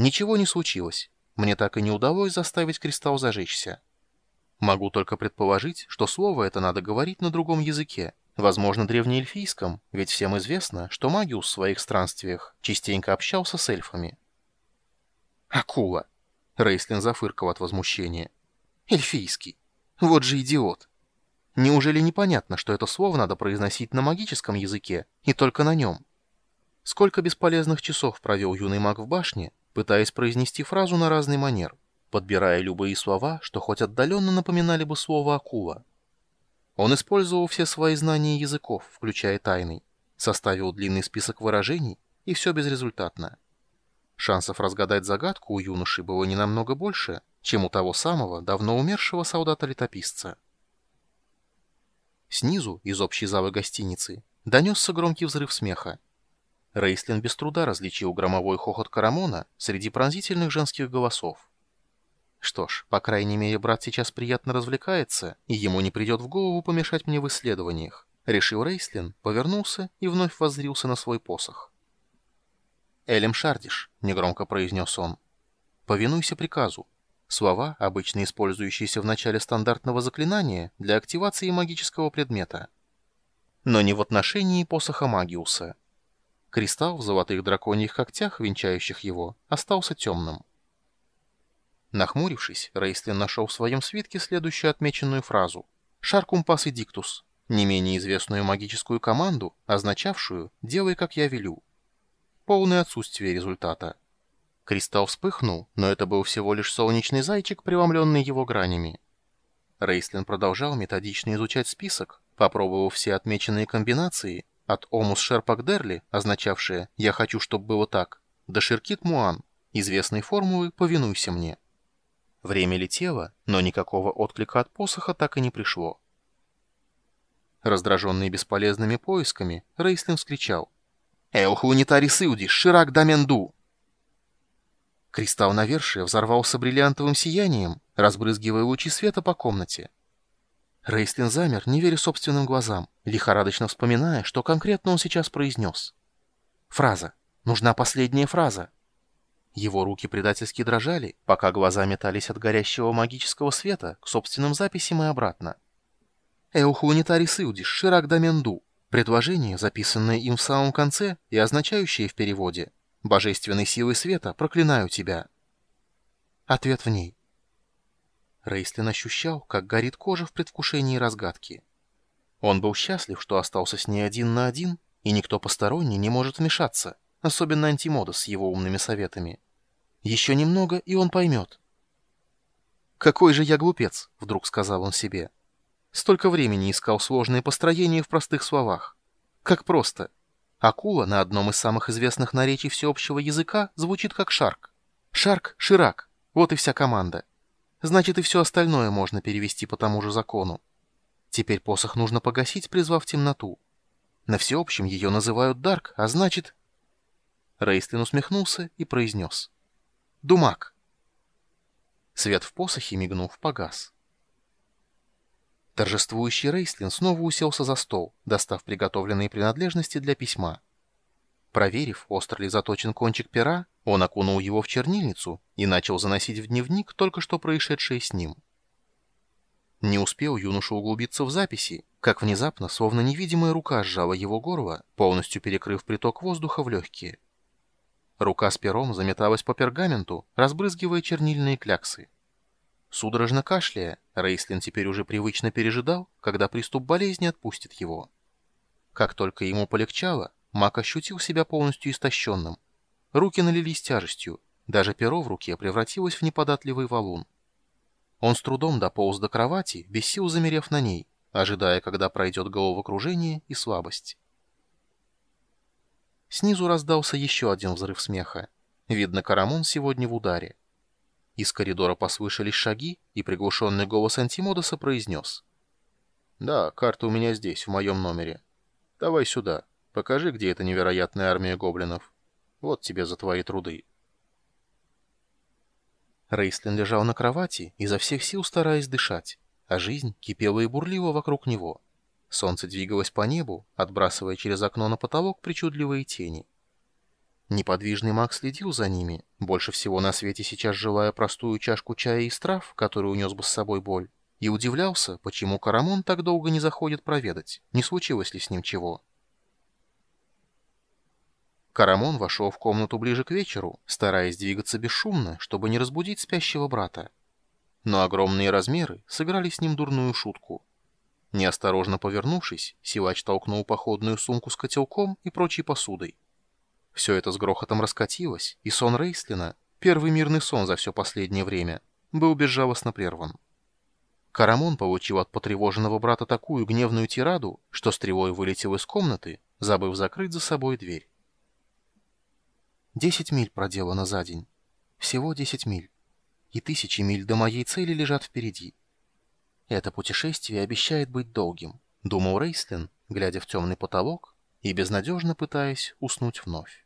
Ничего не случилось. Мне так и не удалось заставить кристалл зажечься. Могу только предположить, что слово это надо говорить на другом языке, возможно, древнеэльфийском, ведь всем известно, что Магиус в своих странствиях частенько общался с эльфами. «Акула!» — Рейслин зафыркал от возмущения. «Эльфийский! Вот же идиот! Неужели непонятно, что это слово надо произносить на магическом языке и только на нем?» Сколько бесполезных часов провел юный маг в башне, пытаясь произнести фразу на разный манер, подбирая любые слова, что хоть отдаленно напоминали бы слово «акула». Он использовал все свои знания языков, включая тайный, составил длинный список выражений, и все безрезультатно. Шансов разгадать загадку у юноши было не намного больше, чем у того самого, давно умершего солдата-летописца. Снизу, из общей залы гостиницы, донесся громкий взрыв смеха. Рейслин без труда различил громовой хохот Карамона среди пронзительных женских голосов. Что ж, по крайней мере, брат сейчас приятно развлекается, и ему не придет в голову помешать мне в исследованиях. Решил Рейслин, повернулся и вновь воззрился на свой посох. «Элем Шардиш», — негромко произнес он, — «повинуйся приказу. Слова, обычно использующиеся в начале стандартного заклинания для активации магического предмета. Но не в отношении посоха Магиуса». Кристалл в золотых драконьих когтях, венчающих его, остался темным. Нахмурившись, Рейстлин нашел в своем свитке следующую отмеченную фразу «Шаркум пас и диктус», не менее известную магическую команду, означавшую «делай, как я велю». Полное отсутствие результата. Кристалл вспыхнул, но это был всего лишь солнечный зайчик, преломленный его гранями. Рейстлин продолжал методично изучать список, попробовав все отмеченные комбинации, от Омус Шерпак Дерли, означавшее «я хочу, чтобы было так», до Ширкит Муан, известной формулы «повинуйся мне». Время летело, но никакого отклика от посоха так и не пришло. Раздраженный бесполезными поисками, Рейслин вскричал «Эох унитарис иудиш, ширак даменду!» Кристалл навершия взорвался бриллиантовым сиянием, разбрызгивая лучи света по комнате. Рейстлин замер, не веря собственным глазам, лихорадочно вспоминая, что конкретно он сейчас произнес. Фраза. Нужна последняя фраза. Его руки предательски дрожали, пока глаза метались от горящего магического света к собственным записям и обратно. «Эухунитарис иудиш, ширак даменду» — предложение, записанное им в самом конце и означающее в переводе «Божественной силой света проклинаю тебя». Ответ в ней. Рейслин ощущал, как горит кожа в предвкушении разгадки. Он был счастлив, что остался с ней один на один, и никто посторонний не может вмешаться, особенно антимода с его умными советами. Еще немного, и он поймет. «Какой же я глупец!» — вдруг сказал он себе. Столько времени искал сложные построения в простых словах. Как просто. Акула на одном из самых известных наречий всеобщего языка звучит как шарк. Шарк — ширак. Вот и вся команда значит и все остальное можно перевести по тому же закону. Теперь посох нужно погасить, призвав темноту. На всеобщем ее называют Дарк, а значит... Рейстлин усмехнулся и произнес. «Думак». Свет в посохе, мигнув, погас. Торжествующий Рейстлин снова уселся за стол, достав приготовленные принадлежности для письма. Проверив, остро ли заточен кончик пера, он окунул его в чернильницу и начал заносить в дневник только что происшедшее с ним. Не успел юноша углубиться в записи, как внезапно, словно невидимая рука сжала его горло, полностью перекрыв приток воздуха в легкие. Рука с пером заметалась по пергаменту, разбрызгивая чернильные кляксы. Судорожно кашляя, Рейслин теперь уже привычно пережидал, когда приступ болезни отпустит его. Как только ему полегчало, Мак ощутил себя полностью истощенным. Руки налились тяжестью, даже перо в руке превратилось в неподатливый валун. Он с трудом дополз до кровати, без сил замерев на ней, ожидая, когда пройдет головокружение и слабость. Снизу раздался еще один взрыв смеха. Видно, Карамон сегодня в ударе. Из коридора послышались шаги, и приглушенный голос Антимодоса произнес. «Да, карта у меня здесь, в моем номере. Давай сюда». Покажи, где эта невероятная армия гоблинов. Вот тебе за твои труды. Рейслин лежал на кровати, изо всех сил стараясь дышать, а жизнь кипела и бурлила вокруг него. Солнце двигалось по небу, отбрасывая через окно на потолок причудливые тени. Неподвижный маг следил за ними, больше всего на свете сейчас желая простую чашку чая из трав, который унес бы с собой боль, и удивлялся, почему Карамон так долго не заходит проведать, не случилось ли с ним чего. Карамон вошел в комнату ближе к вечеру, стараясь двигаться бесшумно, чтобы не разбудить спящего брата. Но огромные размеры сыграли с ним дурную шутку. Неосторожно повернувшись, силач толкнул походную сумку с котелком и прочей посудой. Все это с грохотом раскатилось, и сон Рейслина, первый мирный сон за все последнее время, был безжалостно прерван. Карамон получил от потревоженного брата такую гневную тираду, что стрелой вылетел из комнаты, забыв закрыть за собой дверь. Десять миль проделано за день. Всего десять миль. И тысячи миль до моей цели лежат впереди. Это путешествие обещает быть долгим, думал Рейслин, глядя в темный потолок и безнадежно пытаясь уснуть вновь.